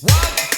One,